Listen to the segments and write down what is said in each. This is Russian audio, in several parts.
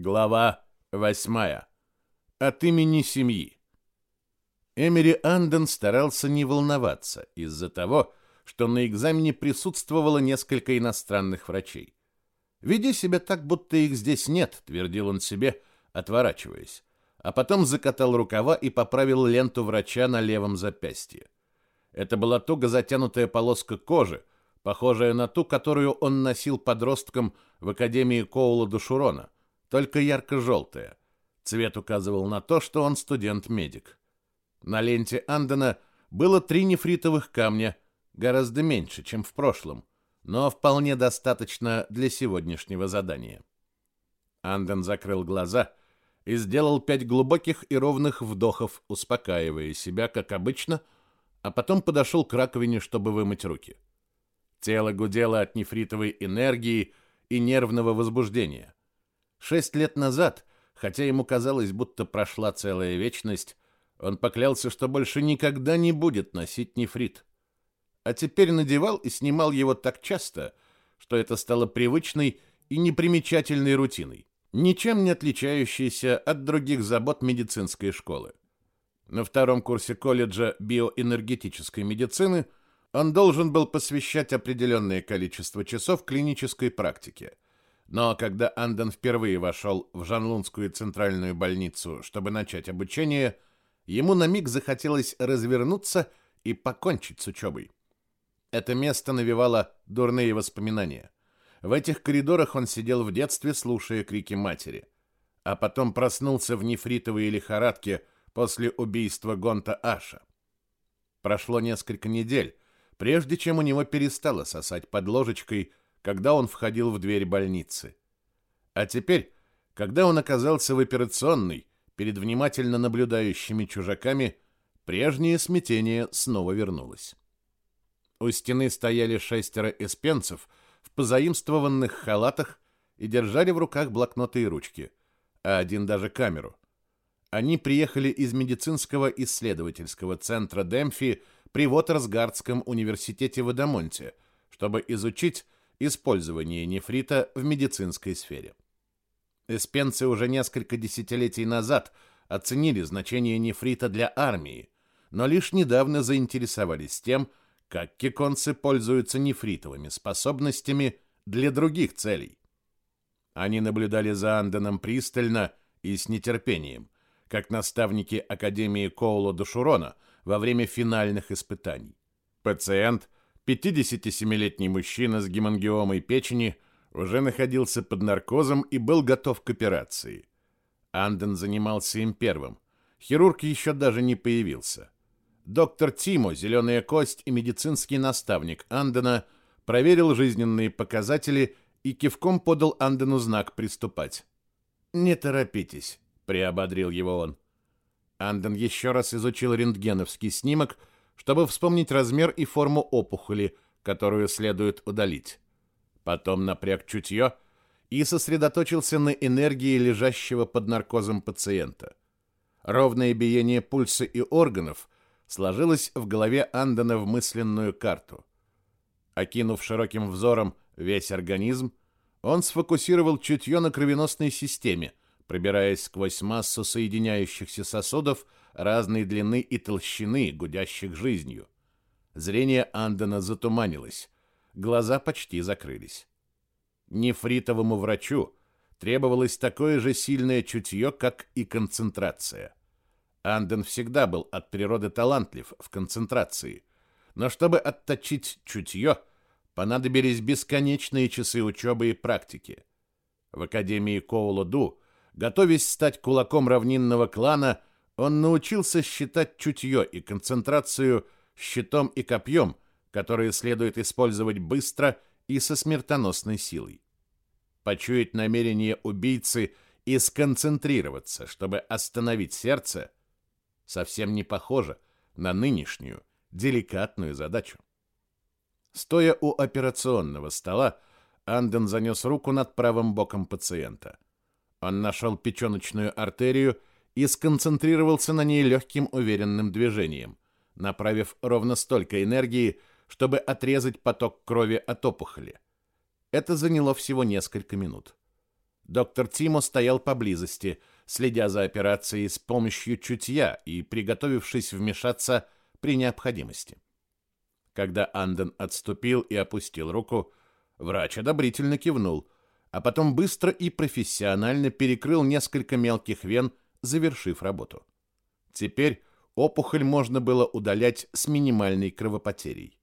Глава восьмая. От имени семьи. Эмери Анден старался не волноваться из-за того, что на экзамене присутствовало несколько иностранных врачей. «Веди себя так, будто их здесь нет», — твердил он себе, отворачиваясь, а потом закатал рукава и поправил ленту врача на левом запястье. Это была туго затянутая полоска кожи, похожая на ту, которую он носил подростком в Академии Коула Душурона — только ярко-желтая. Цвет указывал на то, что он студент-медик. На ленте Андена было три нефритовых камня, гораздо меньше, чем в прошлом, но вполне достаточно для сегодняшнего задания. Анден закрыл глаза и сделал пять глубоких и ровных вдохов, успокаивая себя, как обычно, а потом подошел к раковине, чтобы вымыть руки. Тело гудело от нефритовой энергии и нервного возбуждения. Шесть лет назад, хотя ему казалось, будто прошла целая вечность, он поклялся, что больше никогда не будет носить нефрит. А теперь надевал и снимал его так часто, что это стало привычной и непримечательной рутиной, ничем не отличающейся от других забот медицинской школы. На втором курсе колледжа биоэнергетической медицины он должен был посвящать определенное количество часов клинической практике – но когда Анден впервые вошел в Жанлунскую центральную больницу, чтобы начать обучение, ему на миг захотелось развернуться и покончить с учебой. Это место навевало дурные воспоминания. В этих коридорах он сидел в детстве, слушая крики матери. А потом проснулся в нефритовой лихорадке после убийства Гонта Аша. Прошло несколько недель, прежде чем у него перестало сосать под ложечкой когда он входил в дверь больницы. А теперь, когда он оказался в операционной, перед внимательно наблюдающими чужаками, прежнее смятение снова вернулось. У стены стояли шестеро эспенцев в позаимствованных халатах и держали в руках блокноты и ручки, а один даже камеру. Они приехали из медицинского исследовательского центра Демфи при Вотерсгардском университете в Адамонте, чтобы изучить Использование нефрита в медицинской сфере. Эспенцы уже несколько десятилетий назад оценили значение нефрита для армии, но лишь недавно заинтересовались тем, как киконцы пользуются нефритовыми способностями для других целей. Они наблюдали за Анденом пристально и с нетерпением, как наставники Академии Коула Душурона во время финальных испытаний. Пациент – 57-летний мужчина с гемангиомой печени уже находился под наркозом и был готов к операции. Анден занимался им первым. Хирург еще даже не появился. Доктор Тимо, зеленая кость и медицинский наставник Андена, проверил жизненные показатели и кивком подал Андену знак приступать. «Не торопитесь», — приободрил его он. Анден еще раз изучил рентгеновский снимок — чтобы вспомнить размер и форму опухоли, которую следует удалить. Потом напряг чутье и сосредоточился на энергии лежащего под наркозом пациента. Ровное биение пульса и органов сложилось в голове Андена в мысленную карту. Окинув широким взором весь организм, он сфокусировал чутье на кровеносной системе, пробираясь сквозь массу соединяющихся сосудов разной длины и толщины, гудящих жизнью. Зрение Андена затуманилось, глаза почти закрылись. Нефритовому врачу требовалось такое же сильное чутье, как и концентрация. Анден всегда был от природы талантлив в концентрации, но чтобы отточить чутье, понадобились бесконечные часы учебы и практики. В Академии Коула-Ду, готовясь стать кулаком равнинного клана, он научился считать чутье и концентрацию щитом и копьем, которые следует использовать быстро и со смертоносной силой. Почуять намерение убийцы и сконцентрироваться, чтобы остановить сердце, совсем не похоже на нынешнюю деликатную задачу. Стоя у операционного стола, Анден занес руку над правым боком пациента. Он нашел печеночную артерию и сконцентрировался на ней легким уверенным движением, направив ровно столько энергии, чтобы отрезать поток крови от опухоли. Это заняло всего несколько минут. Доктор Тимо стоял поблизости, следя за операцией с помощью чутья и приготовившись вмешаться при необходимости. Когда Анден отступил и опустил руку, врач одобрительно кивнул, а потом быстро и профессионально перекрыл несколько мелких вен, завершив работу. Теперь опухоль можно было удалять с минимальной кровопотерей.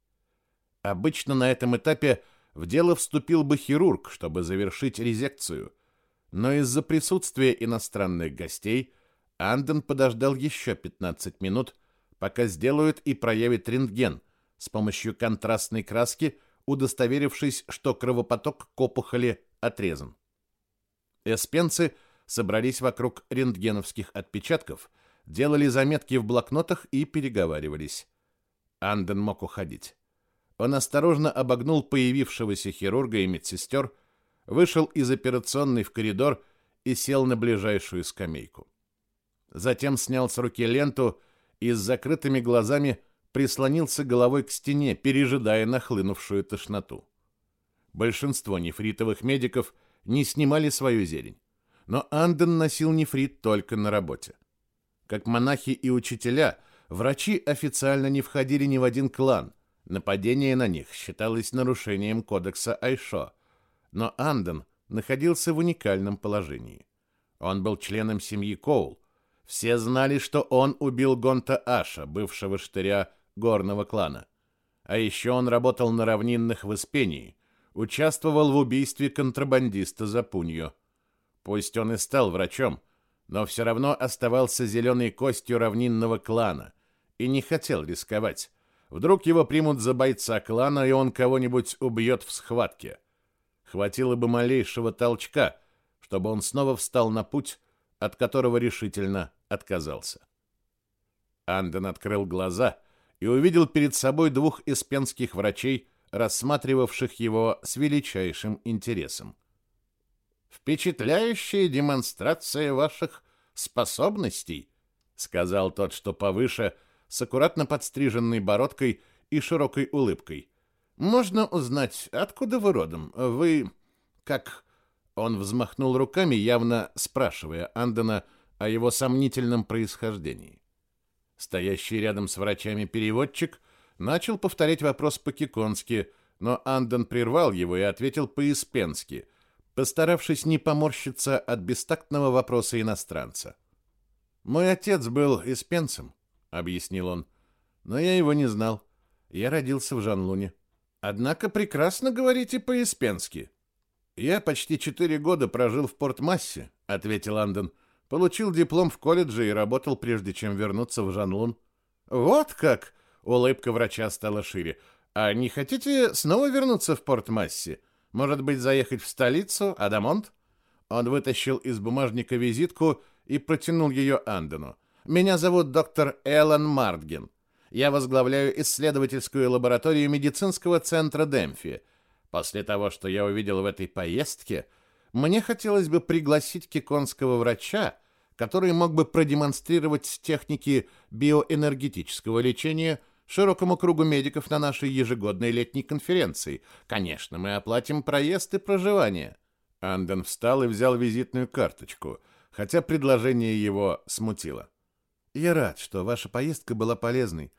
Обычно на этом этапе в дело вступил бы хирург, чтобы завершить резекцию – но из-за присутствия иностранных гостей Анден подождал еще 15 минут, пока сделают и проявят рентген с помощью контрастной краски, удостоверившись, что кровопоток к опухоли отрезан. Эспенцы собрались вокруг рентгеновских отпечатков, делали заметки в блокнотах и переговаривались. Анден мог уходить. Он осторожно обогнул появившегося хирурга и медсестер, вышел из операционной в коридор и сел на ближайшую скамейку. Затем снял с руки ленту и с закрытыми глазами прислонился головой к стене, пережидая нахлынувшую тошноту. Большинство нефритовых медиков не снимали свою зелень, но Анден носил нефрит только на работе. Как монахи и учителя, врачи официально не входили ни в один клан. Нападение на них считалось нарушением кодекса Айшо – но Анден находился в уникальном положении. Он был членом семьи Коул. Все знали, что он убил Гонта Аша, бывшего штыря горного клана. А еще он работал на равнинных в Испении, участвовал в убийстве контрабандиста за Пунью. Пусть он и стал врачом, но все равно оставался зеленой костью равнинного клана и не хотел рисковать. Вдруг его примут за бойца клана, и он кого-нибудь убьет в схватке. Хватило бы малейшего толчка, чтобы он снова встал на путь, от которого решительно отказался. Анден открыл глаза и увидел перед собой двух испенских врачей, рассматривавших его с величайшим интересом. «Впечатляющая демонстрация ваших способностей», — сказал тот, что повыше, с аккуратно подстриженной бородкой и широкой улыбкой. Можно узнать, откуда вы родом? Вы как Он взмахнул руками, явно спрашивая Андена о его сомнительном происхождении. Стоящий рядом с врачами переводчик начал повторять вопрос по-киконски, но Анден прервал его и ответил по-испенски, постаравшись не поморщиться от бестактного вопроса иностранца. «Мой отец был испенцем», — объяснил он, — «но я его не знал. Я родился в Жанлуне». Однако прекрасно говорите по-испенски. Я почти четыре года прожил в Порт-Массе, ответил Анден. Получил диплом в колледже и работал прежде чем вернуться в Жанлун. Вот как, улыбка врача стала шире. А не хотите снова вернуться в Порт-Массе? Может быть, заехать в столицу, Адамонт? Он вытащил из бумажника визитку и протянул ее Андену. Меня зовут доктор Эллен Мартген я возглавляю исследовательскую лабораторию медицинского центра Демфи. После того, что я увидел в этой поездке, мне хотелось бы пригласить киконского врача, который мог бы продемонстрировать техники биоэнергетического лечения широкому кругу медиков на нашей ежегодной летней конференции. Конечно, мы оплатим проезд и проживание. Анден встал и взял визитную карточку, хотя предложение его смутило. Я рад, что ваша поездка была полезной.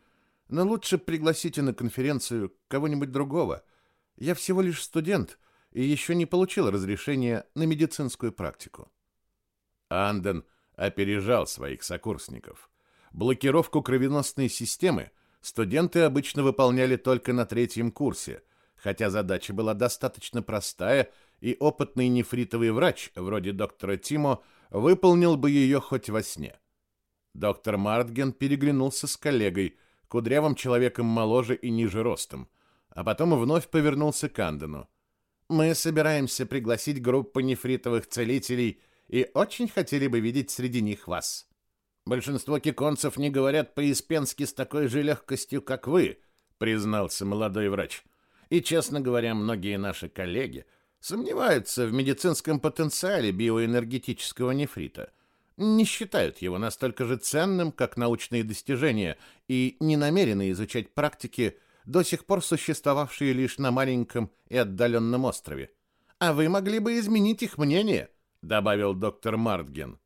Но лучше пригласите на конференцию кого-нибудь другого. Я всего лишь студент и еще не получил разрешения на медицинскую практику. Анден опережал своих сокурсников. Блокировку кровеносной системы студенты обычно выполняли только на третьем курсе, хотя задача была достаточно простая, и опытный нефритовый врач, вроде доктора Тимо, выполнил бы ее хоть во сне. Доктор Мартген переглянулся с коллегой – кудрявым человеком моложе и ниже ростом, а потом вновь повернулся к Андену. «Мы собираемся пригласить группу нефритовых целителей и очень хотели бы видеть среди них вас. Большинство киконцев не говорят по-испенски с такой же легкостью, как вы», признался молодой врач. «И, честно говоря, многие наши коллеги сомневаются в медицинском потенциале биоэнергетического нефрита не считают его настолько же ценным, как научные достижения, и не намерены изучать практики, до сих пор существовавшие лишь на маленьком и отдаленном острове. А вы могли бы изменить их мнение, добавил доктор Мартген.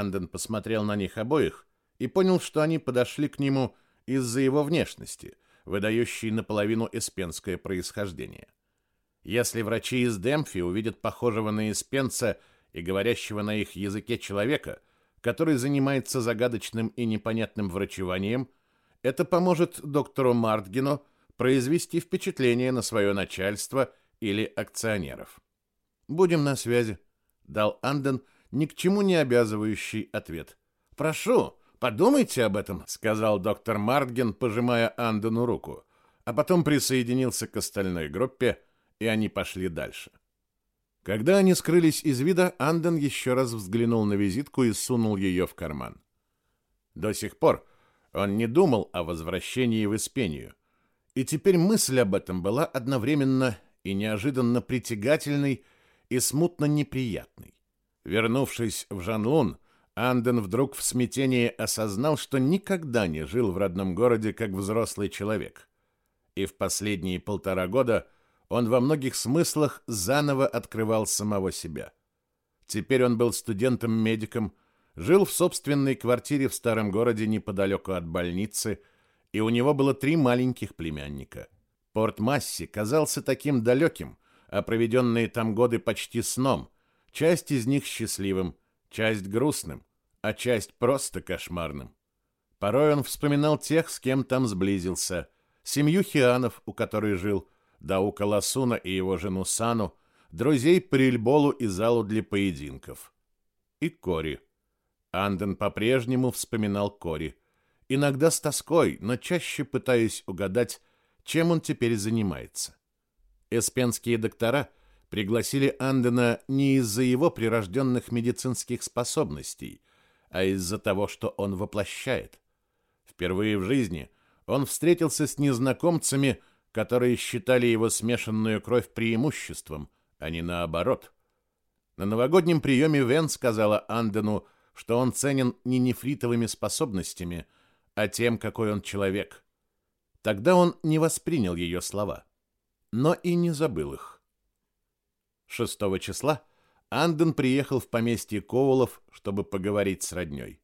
Анден посмотрел на них обоих и понял, что они подошли к нему из-за его внешности, выдающей наполовину эспенское происхождение. Если врачи из Демфи увидят похожего на эспенца и говорящего на их языке человека, который занимается загадочным и непонятным врачеванием, это поможет доктору Мартгину произвести впечатление на свое начальство или акционеров. «Будем на связи», — дал Анден ни к чему не обязывающий ответ. «Прошу, подумайте об этом», — сказал доктор Мартген, пожимая Андену руку, а потом присоединился к остальной группе, и они пошли дальше. Когда они скрылись из вида, Анден еще раз взглянул на визитку и сунул ее в карман. До сих пор он не думал о возвращении в Испению, и теперь мысль об этом была одновременно и неожиданно притягательной и смутно неприятной. Вернувшись в Жанлун, Анден вдруг в смятении осознал, что никогда не жил в родном городе как взрослый человек. И в последние полтора года – он во многих смыслах заново открывал самого себя. Теперь он был студентом-медиком, жил в собственной квартире в старом городе неподалеку от больницы, и у него было три маленьких племянника. Порт Масси казался таким далеким, а проведенные там годы почти сном, часть из них счастливым, часть грустным, а часть просто кошмарным. Порой он вспоминал тех, с кем там сблизился, семью Хианов, у которой жил, Даука Ласуна и его жену Сану, друзей по рельболу и залу для поединков. И Кори. Анден по-прежнему вспоминал Кори. Иногда с тоской, но чаще пытаясь угадать, чем он теперь занимается. Эспенские доктора пригласили Андена не из-за его прирожденных медицинских способностей, а из-за того, что он воплощает. Впервые в жизни он встретился с незнакомцами, которые считали его смешанную кровь преимуществом, а не наоборот. На новогоднем приеме Вен сказала Андену, что он ценен не нефритовыми способностями, а тем, какой он человек. Тогда он не воспринял ее слова, но и не забыл их. 6 числа Анден приехал в поместье Коулов, чтобы поговорить с роднёй.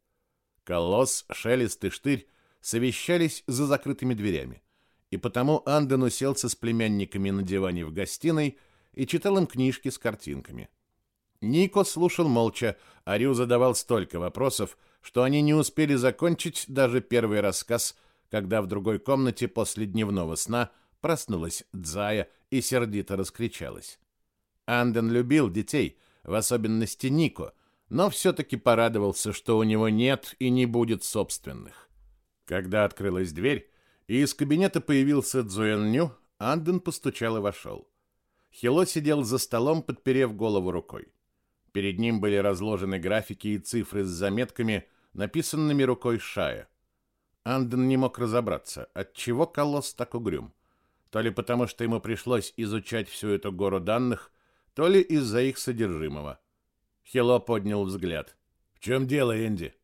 Колосс, Шелест и Штырь совещались за закрытыми дверями и потому Анден уселся с племянниками на диване в гостиной и читал им книжки с картинками. Нико слушал молча, а Рю задавал столько вопросов, что они не успели закончить даже первый рассказ, когда в другой комнате после дневного сна проснулась Дзая и сердито раскричалась. Анден любил детей, в особенности Нико, но все-таки порадовался, что у него нет и не будет собственных. Когда открылась дверь, и из кабинета появился Цзуэн Ню, Анден постучал и вошел. Хило сидел за столом, подперев голову рукой. Перед ним были разложены графики и цифры с заметками, написанными рукой Шая. Анден не мог разобраться, от чего колосс так угрюм. То ли потому, что ему пришлось изучать всю эту гору данных, то ли из-за их содержимого. Хило поднял взгляд. «В чем дело, Энди?»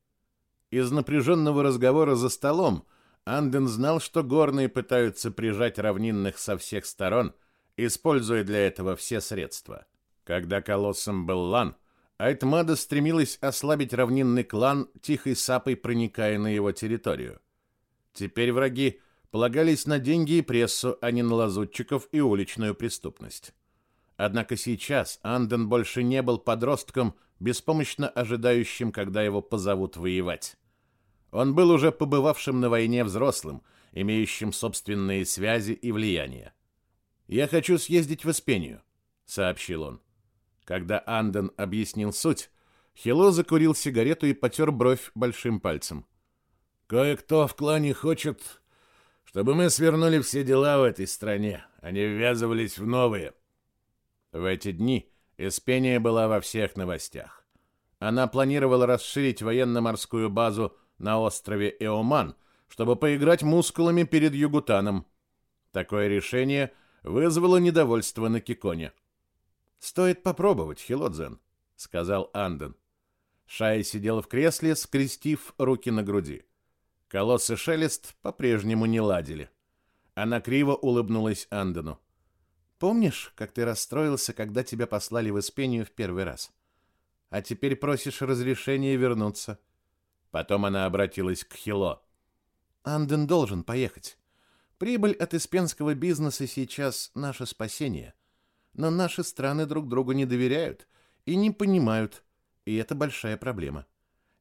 Из напряженного разговора за столом Анден знал, что горные пытаются прижать равнинных со всех сторон, используя для этого все средства. Когда колоссом был Лан, Айтмада стремилась ослабить равнинный клан, тихой сапой проникая на его территорию. Теперь враги полагались на деньги и прессу, а не на лазутчиков и уличную преступность. Однако сейчас Анден больше не был подростком, беспомощно ожидающим, когда его позовут воевать. Он был уже побывавшим на войне взрослым, имеющим собственные связи и влияние. «Я хочу съездить в Испению», — сообщил он. Когда Анден объяснил суть, Хило закурил сигарету и потер бровь большим пальцем. «Кое-кто в клане хочет, чтобы мы свернули все дела в этой стране, а не ввязывались в новые». В эти дни Испения была во всех новостях. Она планировала расширить военно-морскую базу на острове Эоман, чтобы поиграть мускулами перед Югутаном. Такое решение вызвало недовольство на Киконе. «Стоит попробовать, Хилодзен», — сказал Анден. Шай сидел в кресле, скрестив руки на груди. Колосс и Шелест по-прежнему не ладили. Она криво улыбнулась Андену. «Помнишь, как ты расстроился, когда тебя послали в Испению в первый раз? А теперь просишь разрешения вернуться. Потом она обратилась к Хило. Анден должен поехать. Прибыль от испенского бизнеса сейчас наше спасение. Но наши страны друг другу не доверяют и не понимают, и это большая проблема.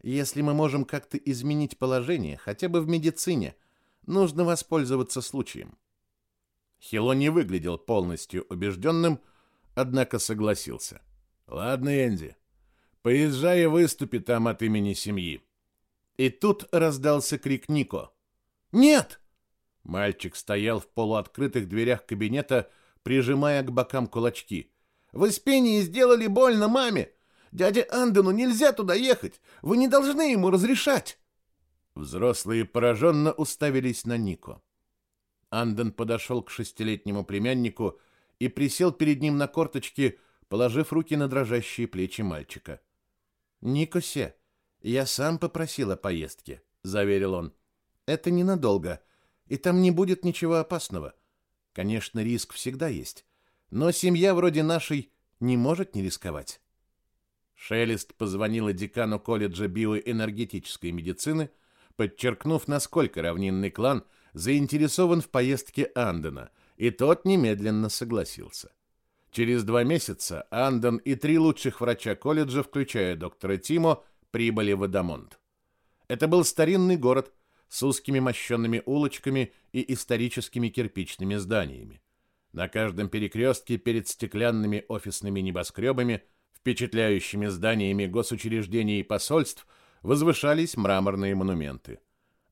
Если мы можем как-то изменить положение, хотя бы в медицине, нужно воспользоваться случаем. Хило не выглядел полностью убежденным, однако согласился. Ладно, Энди, поезжай и выступи там от имени семьи. И тут раздался крик Нико. «Нет!» Мальчик стоял в полуоткрытых дверях кабинета, прижимая к бокам кулачки. «В Испении сделали больно маме! Дяде Андену нельзя туда ехать! Вы не должны ему разрешать!» Взрослые пораженно уставились на Нико. Анден подошел к шестилетнему племяннику и присел перед ним на корточки, положив руки на дрожащие плечи мальчика. «Никосе, я сам попросил о поездке», — заверил он. «Это ненадолго, и там не будет ничего опасного. Конечно, риск всегда есть, но семья вроде нашей не может не рисковать». Шелест позвонила декану колледжа биоэнергетической медицины, подчеркнув, насколько равнинный клан заинтересован в поездке Андена, и тот немедленно согласился. Через два месяца Анден и три лучших врача колледжа, включая доктора Тимо, прибыли в Адамонт. Это был старинный город с узкими мощенными улочками и историческими кирпичными зданиями. На каждом перекрестке перед стеклянными офисными небоскребами – впечатляющими зданиями госучреждений и посольств возвышались мраморные монументы.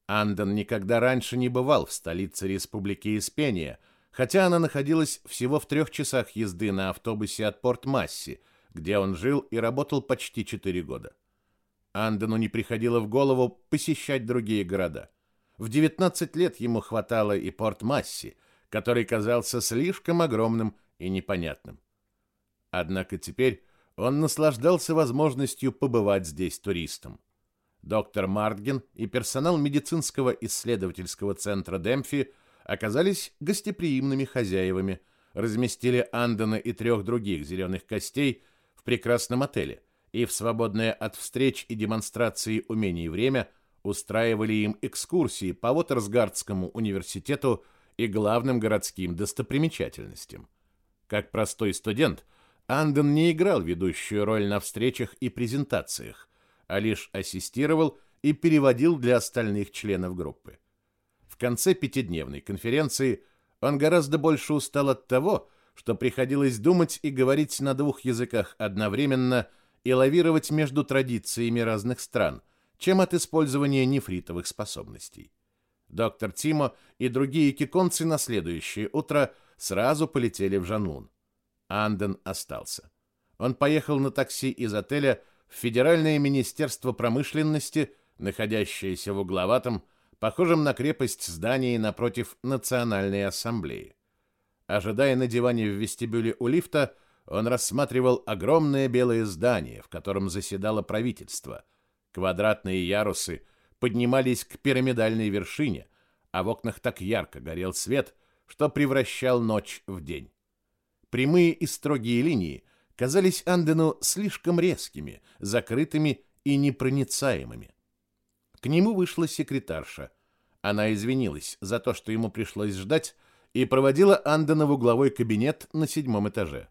Анден никогда раньше не бывал в столице Республики Испения, хотя она находилась всего в трех часах езды на автобусе от Порт-Масси, где он жил и работал почти четыре года. Андену не приходило в голову посещать другие города. В 19 лет ему хватало и Порт-Масси, который казался слишком огромным и непонятным. Однако теперь он наслаждался возможностью побывать здесь туристом. Доктор Мартген и персонал медицинского исследовательского центра Демфи оказались гостеприимными хозяевами, разместили Андена и трех других зеленых костей в прекрасном отеле и в свободное от встреч и демонстрации умений время устраивали им экскурсии по Вотерсгардскому университету и главным городским достопримечательностям. Как простой студент – Анден не играл ведущую роль на встречах и презентациях, а лишь ассистировал и переводил для остальных членов группы. В конце пятидневной конференции он гораздо больше устал от того, что приходилось думать и говорить на двух языках одновременно и лавировать между традициями разных стран, чем от использования нефритовых способностей. Доктор Тимо и другие киконцы на следующее утро сразу полетели в Жанун. Анден остался. Он поехал на такси из отеля в Федеральное министерство промышленности, находящееся в угловатом, похожем на крепость здании напротив Национальной ассамблеи. Ожидая на диване в вестибюле у лифта, он рассматривал огромное белое здание, в котором заседало правительство. Квадратные ярусы поднимались к пирамидальной вершине, а в окнах так ярко горел свет, что превращал ночь в день. Прямые и строгие линии казались Андену слишком резкими, закрытыми и непроницаемыми. К нему вышла секретарша. Она извинилась за то, что ему пришлось ждать, и проводила Андена в угловой кабинет на седьмом этаже.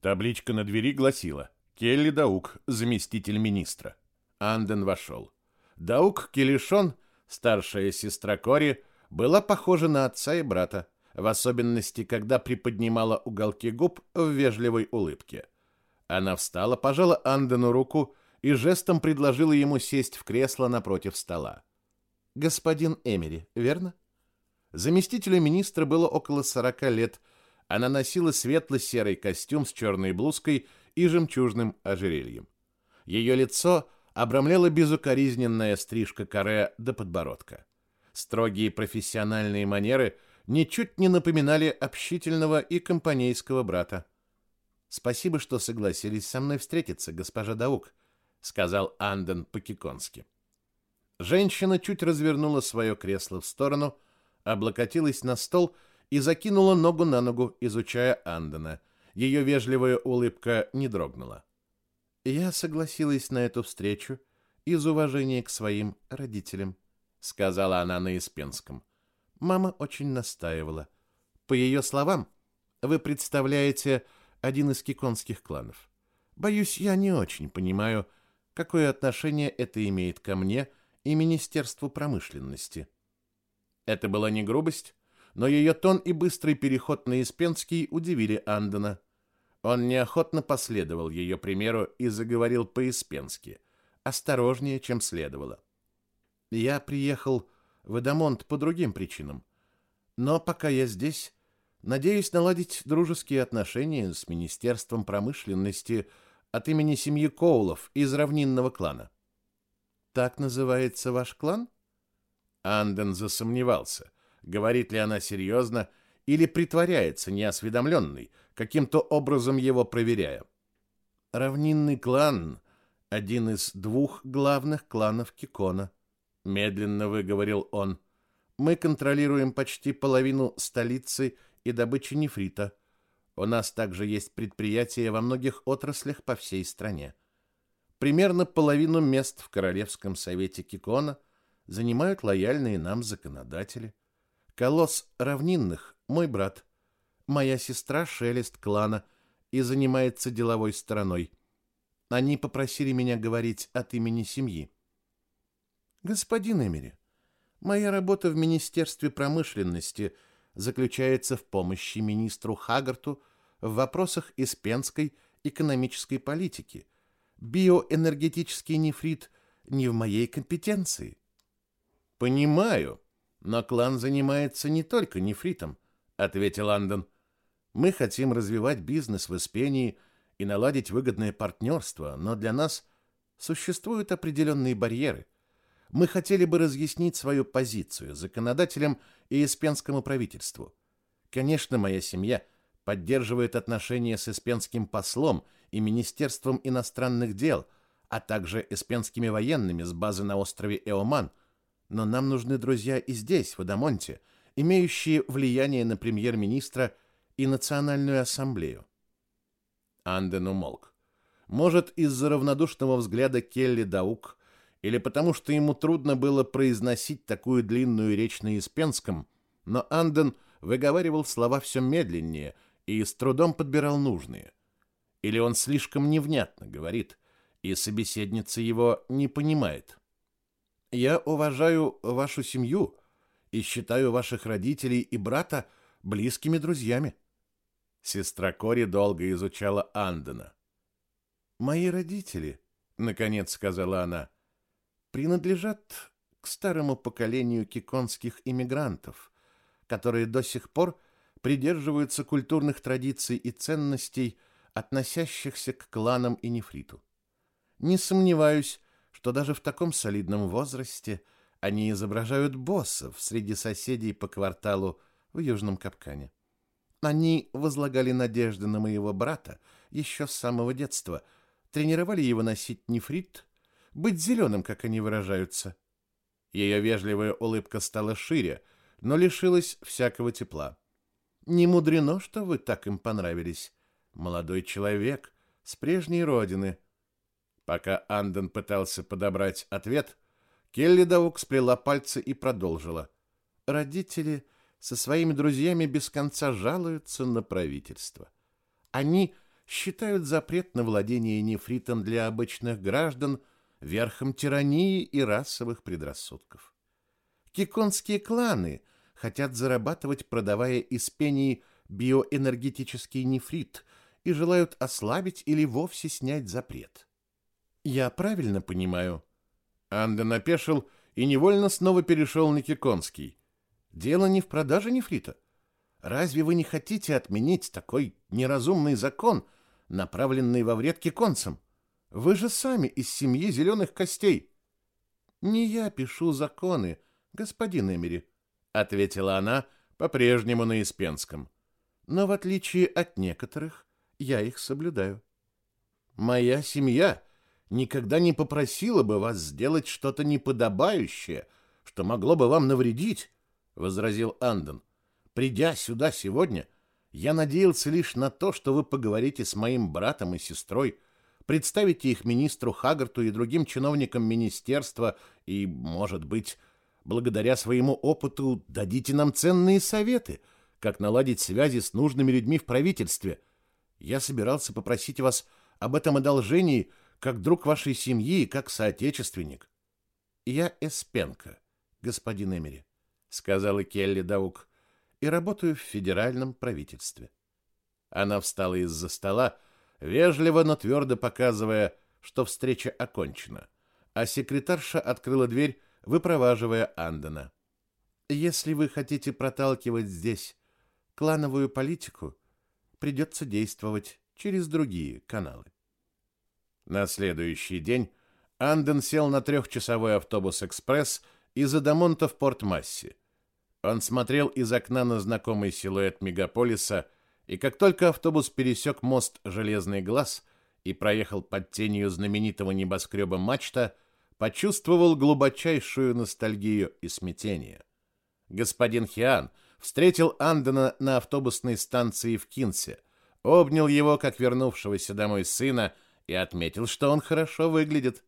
Табличка на двери гласила «Келли Даук, заместитель министра». Анден вошел. Даук Келишон, старшая сестра Кори, была похожа на отца и брата в особенности, когда приподнимала уголки губ в вежливой улыбке. Она встала, пожала Андену руку и жестом предложила ему сесть в кресло напротив стола. «Господин Эмери, верно?» Заместителю министра было около сорока лет. Она носила светло-серый костюм с черной блузкой и жемчужным ожерельем. Ее лицо обрамляла безукоризненная стрижка каре до подбородка. Строгие профессиональные манеры – ничуть не напоминали общительного и компанейского брата. «Спасибо, что согласились со мной встретиться, госпожа Даук», — сказал Анден по-киконски. Женщина чуть развернула свое кресло в сторону, облокотилась на стол и закинула ногу на ногу, изучая Андена. Ее вежливая улыбка не дрогнула. Я согласилась на эту встречу из уважения к своим родителям, сказала она на испенском. Мама очень настаивала. По ее словам, вы представляете один из киконских кланов. Боюсь, я не очень понимаю, какое отношение это имеет ко мне и Министерству промышленности. Это была не грубость, но ее тон и быстрый переход на Испенский удивили Андена. Он неохотно последовал ее примеру и заговорил по-испенски, осторожнее, чем следовало. «Я приехал в Эдамонт по другим причинам, но пока я здесь, надеюсь наладить дружеские отношения с Министерством промышленности от имени семьи Коулов из равнинного клана». «Так называется ваш клан?» Анден засомневался, говорит ли она серьезно или притворяется неосведомленной, каким-то образом его проверяя. Равнинный клан — один из двух главных кланов Кикона, медленно выговорил он. Мы контролируем почти половину столицы и добычи нефрита. У нас также есть предприятия во многих отраслях по всей стране. Примерно половину мест в Королевском совете Кикона занимают лояльные нам законодатели. Колосс равнинных — мой брат — моя сестра Шелест клана и занимается деловой стороной. Они попросили меня говорить от имени семьи. Господин Эмери, моя работа в Министерстве промышленности заключается в помощи министру Хагарту в вопросах испенской экономической политики. Биоэнергетический нефрит не в моей компетенции. Понимаю, но клан занимается не только нефритом, ответил Андон. Мы хотим развивать бизнес в Испении и наладить выгодное партнерство, но для нас существуют определенные барьеры. Мы хотели бы разъяснить свою позицию законодателям и испенскому правительству. Конечно, моя семья поддерживает отношения с испенским послом и Министерством иностранных дел, а также испенскими военными с базы на острове Эоман, но нам нужны друзья и здесь, в Адамонте, имеющие влияние на премьер-министра и Национальную ассамблею. Анден умолк. Может, из-за равнодушного взгляда Келли Даук, или потому что ему трудно было произносить такую длинную речь на испенском, но Анден выговаривал слова все медленнее и с трудом подбирал нужные. Или он слишком невнятно говорит, и собеседница его не понимает. «Я уважаю вашу семью и считаю ваших родителей и брата близкими друзьями», Сестра Кори долго изучала Андена. «Мои родители», — наконец сказала она, — «принадлежат к старому поколению киконских иммигрантов, которые до сих пор придерживаются культурных традиций и ценностей, относящихся к кланам и нефриту. Не сомневаюсь, что даже в таком солидном возрасте они изображают боссов среди соседей по кварталу в Южном Капкане. Они возлагали надежды на моего брата еще с самого детства, тренировали его носить нефрит, быть зеленым, как они выражаются. Ее вежливая улыбка стала шире, но лишилась всякого тепла. Не мудрено, что вы так им понравились. Молодой человек с прежней родины. Пока Анден пытался подобрать ответ, Келли Даук сплела пальцы и продолжила. Родители со своими друзьями без конца жалуются на правительство. Они считают запрет на владение нефритом для обычных граждан верхом тирании и расовых предрассудков. Киконские кланы хотят зарабатывать, продавая из пении биоэнергетический нефрит и желают ослабить или вовсе снять запрет. Я правильно понимаю? Анда напешил и невольно снова перешел на Киконский. Дело не в продаже нефрита. Разве вы не хотите отменить такой неразумный закон, направленный во вред киконцам? Вы же сами из семьи зеленых костей. Не я пишу законы, господин Эмери, ответила она по-прежнему на испенском. Но в отличие от некоторых, я их соблюдаю. Моя семья никогда не попросила бы вас сделать что-то неподобающее, что могло бы вам навредить возразил Андон. Придя сюда сегодня, я надеялся лишь на то, что вы поговорите с моим братом и сестрой, представите их министру Хагарту и другим чиновникам министерства и, может быть, благодаря своему опыту дадите нам ценные советы, как наладить связи с нужными людьми в правительстве. Я собирался попросить вас об этом одолжении как друг вашей семьи и как соотечественник. Я Эспенко, господин Эмери, сказала Келли Даук, и работаю в федеральном правительстве. Она встала из-за стола, вежливо, но твердо показывая, что встреча окончена, а секретарша открыла дверь, выпроваживая Андена. Если вы хотите проталкивать здесь клановую политику, придется действовать через другие каналы. На следующий день Анден сел на трехчасовой автобус-экспресс из Адамонта в Порт-Масси. Он смотрел из окна на знакомый силуэт мегаполиса – и как только автобус пересек мост Железный глаз и проехал под тенью знаменитого небоскреба Мачта, почувствовал глубочайшую ностальгию и смятение. Господин Хиан встретил Андена на автобусной станции в Кинсе, обнял его как вернувшегося домой сына и отметил, что он хорошо выглядит.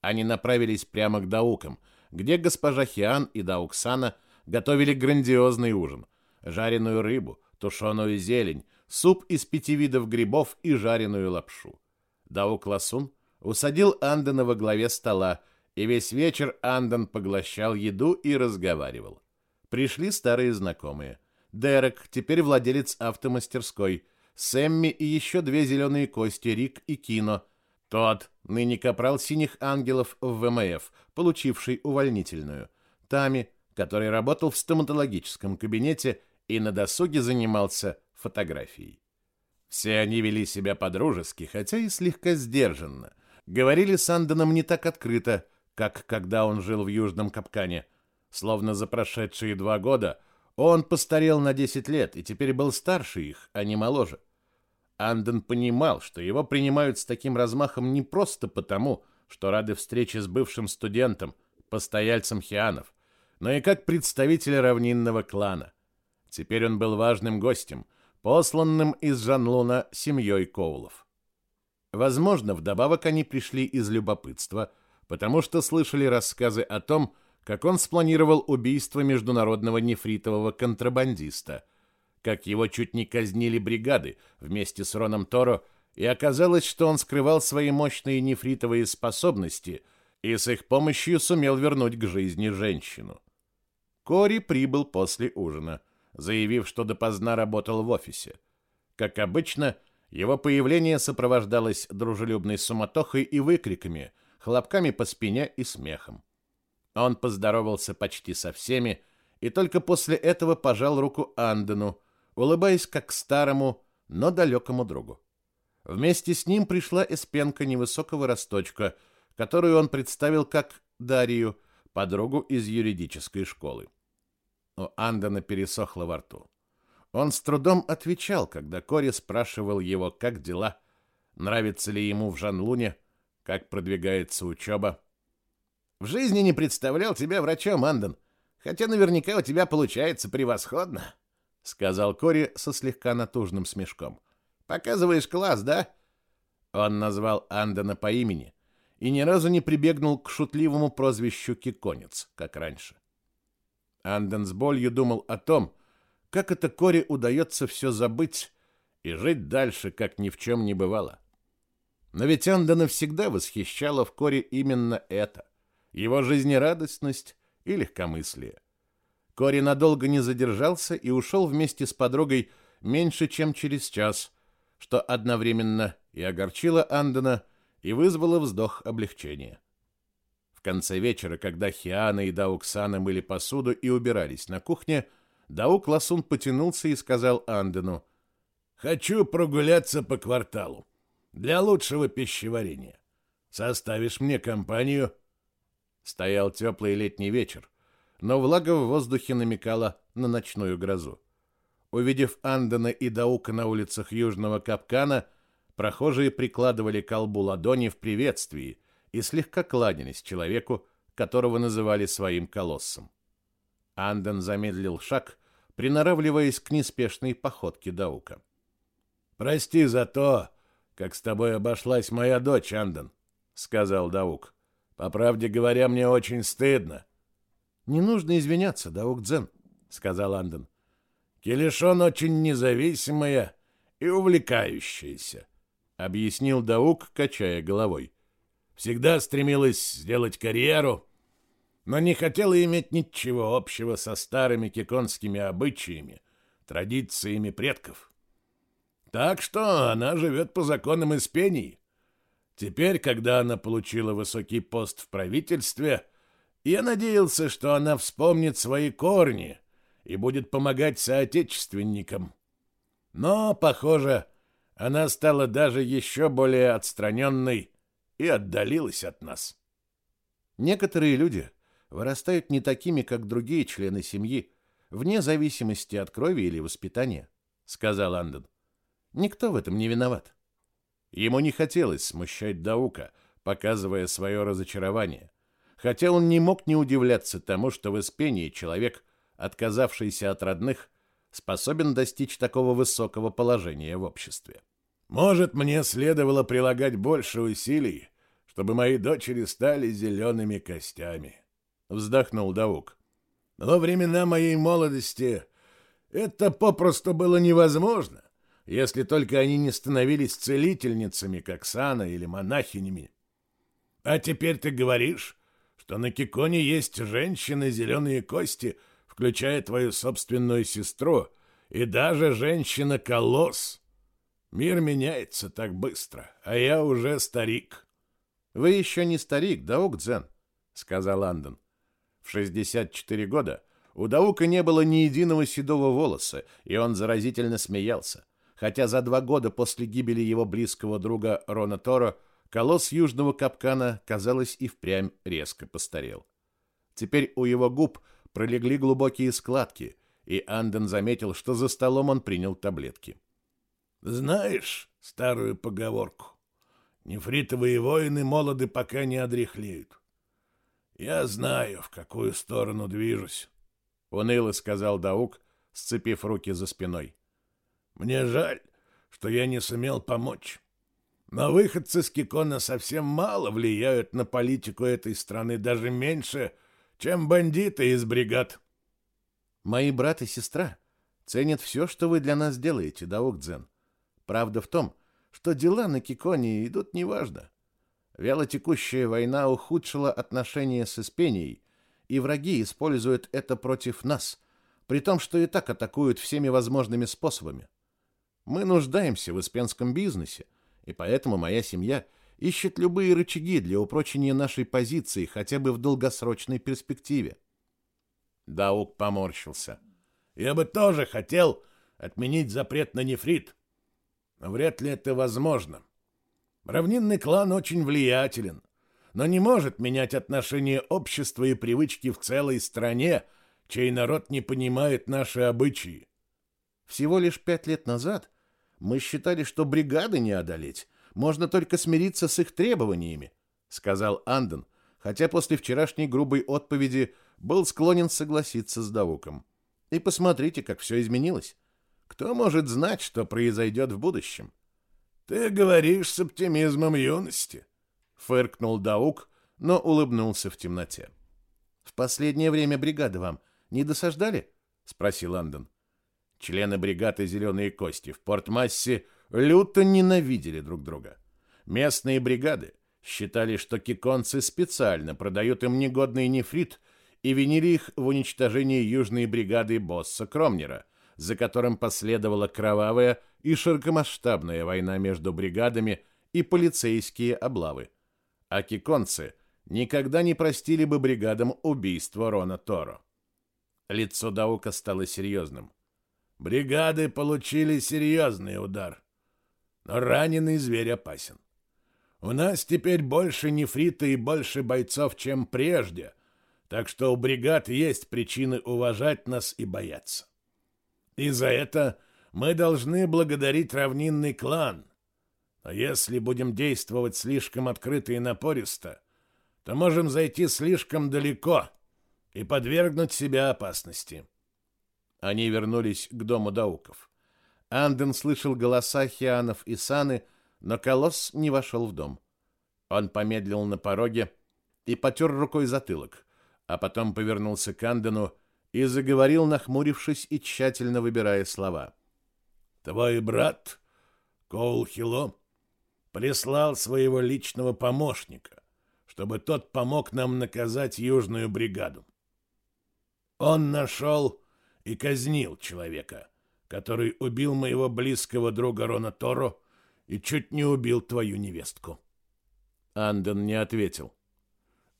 Они направились прямо к Даукам, где госпожа Хиан и Дауксана готовили грандиозный ужин: жареную рыбу, тушеную зелень, суп из пяти видов грибов и жареную лапшу. Даук Ласун усадил Андена во главе стола, и весь вечер Анден поглощал еду и разговаривал. Пришли старые знакомые. Дерек, теперь владелец автомастерской, Сэмми и еще две зеленые кости, Рик и Кино. Тот, ныне капрал синих ангелов в ВМФ, получивший увольнительную. Тами, который работал в стоматологическом кабинете и на досуге занимался фотографией. Все они вели себя по-дружески, хотя и слегка сдержанно. Говорили с Андоном не так открыто, как когда он жил в Южном Капкане. Словно за прошедшие два года он постарел на 10 лет и теперь был старше их, а не моложе. Андон понимал, что его принимают с таким размахом не просто потому, что рады встрече с бывшим студентом, постояльцем Хианов, но и как представителя равнинного клана. Теперь он был важным гостем, посланным из Жанлуна семьей Коулов. Возможно, вдобавок они пришли из любопытства, потому что слышали рассказы о том, как он спланировал убийство международного нефритового контрабандиста, как его чуть не казнили бригады вместе с Роном Торо, и оказалось, что он скрывал свои мощные нефритовые способности и с их помощью сумел вернуть к жизни женщину. Кори прибыл после ужина – заявив, что допоздна работал в офисе. Как обычно, его появление сопровождалось дружелюбной суматохой и выкриками, хлопками по спине и смехом. Он поздоровался почти со всеми и только после этого пожал руку Андену, улыбаясь как старому, но далекому другу. Вместе с ним пришла эспенка невысокого росточка, которую он представил как Дарью, подругу из юридической школы. У Андона пересохло во рту. Он с трудом отвечал, когда Кори спрашивал его, как дела, нравится ли ему в Жанлуне, как продвигается учеба. «В жизни не представлял тебя врачом, Андон, хотя наверняка у тебя получается превосходно», — сказал Кори со слегка натужным смешком. «Показываешь класс, да?» Он назвал Андона по имени и ни разу не прибегнул к шутливому прозвищу Киконец, как раньше. Анден с болью думал о том, как это Кори удается все забыть и жить дальше, как ни в чем не бывало. Но ведь Андена всегда восхищала в Кори именно это — его жизнерадостность и легкомыслие. Кори надолго не задержался и ушел вместе с подругой меньше, чем через час, что одновременно и огорчило Андена, и вызвало вздох облегчения конце вечера, когда Хиана и Дауксана мыли посуду и убирались на кухне, Даук Ласун потянулся и сказал Андену, «Хочу прогуляться по кварталу для лучшего пищеварения. Составишь мне компанию?» Стоял теплый летний вечер, но влага в воздухе намекала на ночную грозу. Увидев Андена и Даука на улицах Южного Капкана, прохожие прикладывали колбу ладони в приветствии, и слегка кланялись человеку, которого называли своим колоссом. Анден замедлил шаг, приноравливаясь к неспешной походке Даука. «Прости за то, как с тобой обошлась моя дочь, Андон, сказал Даук. По правде говоря, мне очень стыдно. Не нужно извиняться, Даук Дзен, сказал Андон. Келешон очень независимая и увлекающаяся, объяснил Даук, качая головой. Всегда стремилась сделать карьеру, но не хотела иметь ничего общего со старыми киконскими обычаями, традициями предков. Так что она живет по законам Испении. Теперь, когда она получила высокий пост в правительстве, я надеялся, что она вспомнит свои корни и будет помогать соотечественникам. Но, похоже, она стала даже еще более отстраненной и отдалилась от нас. Некоторые люди вырастают не такими, как другие члены семьи, вне зависимости от крови или воспитания, сказал Андон. Никто в этом не виноват. Ему не хотелось смущать Даука, показывая свое разочарование, хотя он не мог не удивляться тому, что в Испении человек, отказавшийся от родных, способен достичь такого высокого положения в обществе. Может, мне следовало прилагать больше усилий, чтобы мои дочери стали зелеными костями, вздохнул Даук. Но времена моей молодости это попросту было невозможно если только они не становились целительницами, как Сана или монахинями. А теперь ты говоришь, что на Киконе есть женщины зеленые кости, включая твою собственную сестру, и даже женщина-колосс. Мир меняется так быстро, а я уже старик. — Вы еще не старик, Даук Дзен, — сказал Андон. В 64 года у Даука не было ни единого седого волоса, и он заразительно смеялся хотя за два года после гибели его близкого друга Рона Торо колосс южного капкана, казалось, и впрямь резко постарел. Теперь у его губ пролегли глубокие складки, и Анден заметил, что за столом он принял таблетки. «Знаешь старую поговорку? Нефритовые воины молоды, пока не одряхлеют. Я знаю, в какую сторону движусь», — уныло сказал Даук, сцепив руки за спиной. Мне жаль, что я не сумел помочь. Но выходцы с Кикона совсем мало влияют на политику этой страны, даже меньше, чем бандиты из бригад. Мои брат и сестра ценят все, что вы для нас делаете, Даокдзен. Правда в том, что дела на Киконе идут неважно. Вялотекущая война ухудшила отношения с Испенией, и враги используют это против нас, при том, что и так атакуют всеми возможными способами. Мы нуждаемся в испенском бизнесе, и поэтому моя семья ищет любые рычаги для упрочения нашей позиции хотя бы в долгосрочной перспективе. Даук поморщился. Я бы тоже хотел отменить запрет на нефрит. Вряд ли это возможно. Равнинный клан очень влиятелен, но не может менять отношение общества и привычки в целой стране, чей народ не понимает наши обычаи. Всего лишь пять лет назад мы считали, что бригады не одолеть, можно только смириться с их требованиями, сказал Анден, хотя после вчерашней грубой отповеди был склонен согласиться с Давуком. И посмотрите, как все изменилось. Кто может знать, что произойдет в будущем? Ты говоришь с оптимизмом юности, фыркнул Даук, но улыбнулся в темноте. В последнее время бригады вам не досаждали? спросил Анден. Члены бригады «Зеленые кости» в Порт-Массе люто ненавидели друг друга. Местные бригады считали, что киконцы специально продают им негодный нефрит и винили их в уничтожении южной бригады босса Кромнера, за которым последовала кровавая и широкомасштабная война между бригадами и полицейские облавы. А киконцы никогда не простили бы бригадам убийство Рона Торо. Лицо Даука стало серьезным. Бригады получили серьезный удар. Но раненый зверь опасен. У нас теперь больше нефрита и больше бойцов, чем прежде, так что у бригад есть причины уважать нас и бояться. И за это мы должны благодарить равнинный клан. Но если будем действовать слишком открыто и напористо, то можем зайти слишком далеко и подвергнуть себя опасности. Они вернулись к дому Дауков. Анден слышал голоса Хианов и Саны, Но колосс не вошел в дом. Он помедлил на пороге и потер рукой затылок, а потом повернулся к Андену и заговорил, нахмурившись и тщательно выбирая слова. «Твой брат, Коул Хило, прислал своего личного помощника, чтобы тот помог нам наказать Южную бригаду. Он нашел и казнил человека, который убил моего близкого друга Рона Торо и чуть не убил твою невестку. Анден не ответил.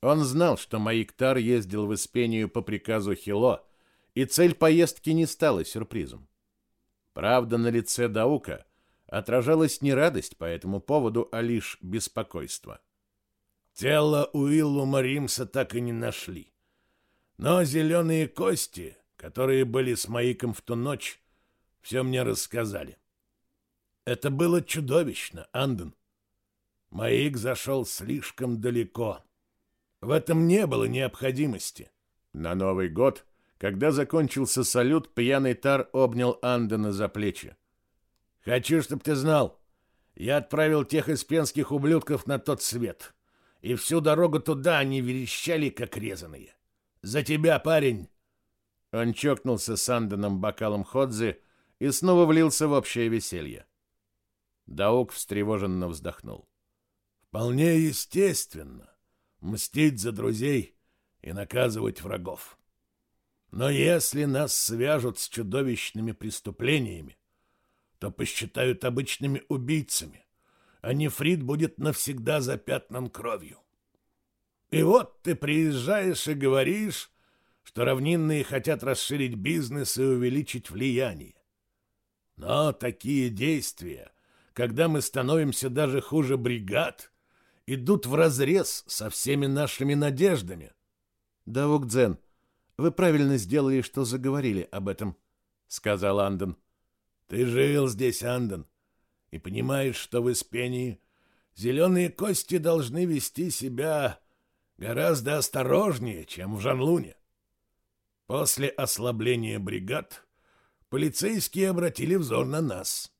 Он знал, что Маиктар ездил в Испению по приказу Хило, и цель поездки не стала сюрпризом. Правда, на лице Даука отражалась не радость по этому поводу, а лишь беспокойство. Тело Уиллума Римса так и не нашли. Но зеленые кости, которые были с Маиком в ту ночь, все мне рассказали. Это было чудовищно, Анден. Маик зашел слишком далеко. В этом не было необходимости. На Новый год, когда закончился салют, пьяный Тар обнял Андена за плечи. Хочу, чтобы ты знал, я отправил тех испенских ублюдков на тот свет. И всю дорогу туда они верещали, как резаные. За тебя, парень!» Он чокнулся с Анденом бокалом Ходзи и снова влился в общее веселье. Даук встревоженно вздохнул. «Вполне естественно мстить за друзей и наказывать врагов. Но если нас свяжут с чудовищными преступлениями, то посчитают обычными убийцами, а нефрит будет навсегда запятнан кровью. И вот ты приезжаешь и говоришь, что равнинные хотят расширить бизнес и увеличить влияние. Но такие действия, когда мы становимся даже хуже бригад, идут вразрез со всеми нашими надеждами. Да, Вукдзен, вы правильно сделали, что заговорили об этом, сказал Анден. Ты жил здесь, Анден, и понимаешь, что в Испении зеленые кости должны вести себя гораздо осторожнее, чем в Жанлуне. После ослабления бригад полицейские обратили взор на нас.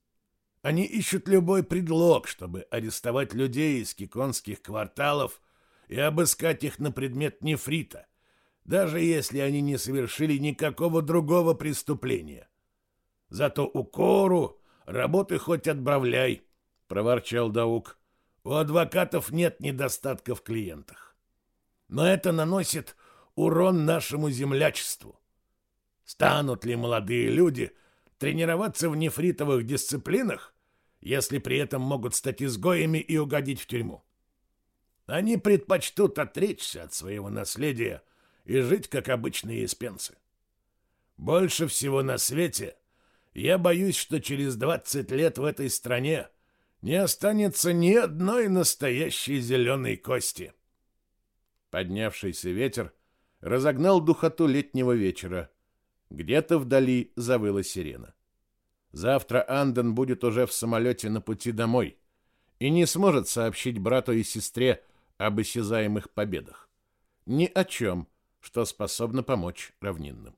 Они ищут любой предлог, чтобы арестовать людей из киконских кварталов и обыскать их на предмет нефрита, даже если они не совершили никакого другого преступления. Зато у Кору работы хоть отбавляй, — проворчал Даук. У адвокатов нет недостатка в клиентах. Но это наносит урон нашему землячеству. Станут ли молодые люди тренироваться в нефритовых дисциплинах, если при этом могут стать изгоями и угодить в тюрьму? Они предпочтут отречься от своего наследия и жить, как обычные испенцы. Больше всего на свете я боюсь, что через 20 лет в этой стране не останется ни одной настоящей зеленой кости. Поднявшийся ветер разогнал духоту летнего вечера. Где-то вдали завыла сирена. Завтра Анден будет уже в самолете на пути домой и не сможет сообщить брату и сестре об осязаемых победах. Ни о чем, что способно помочь равнинным.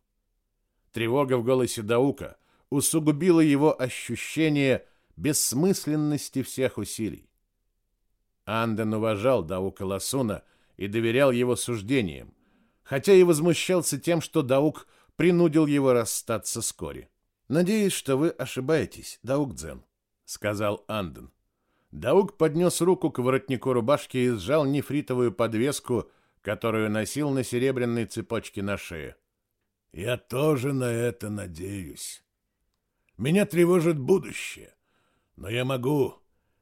Тревога в голосе Даука усугубила его ощущение бессмысленности всех усилий. Анден уважал Даука Ласуна и доверял его суждениям, хотя и возмущался тем, что Даук принудил его расстаться с Кори. «Надеюсь, что вы ошибаетесь, Даук Дзен», — сказал Анден. Даук поднес руку к воротнику рубашки и сжал нефритовую подвеску, которую носил на серебряной цепочке на шее. «Я тоже на это надеюсь. Меня тревожит будущее, но я могу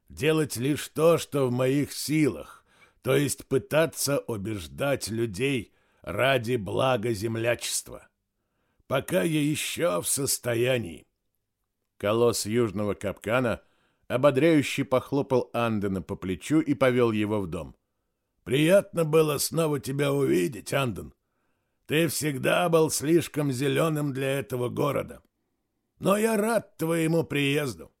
делать лишь то, что в моих силах, то есть пытаться убеждать людей ради блага землячества. Пока я еще в состоянии. Колосс южного капкана ободряюще похлопал Андена по плечу и повел его в дом. «Приятно было снова тебя увидеть, Анден. Ты всегда был слишком зеленым для этого города. Но я рад твоему приезду.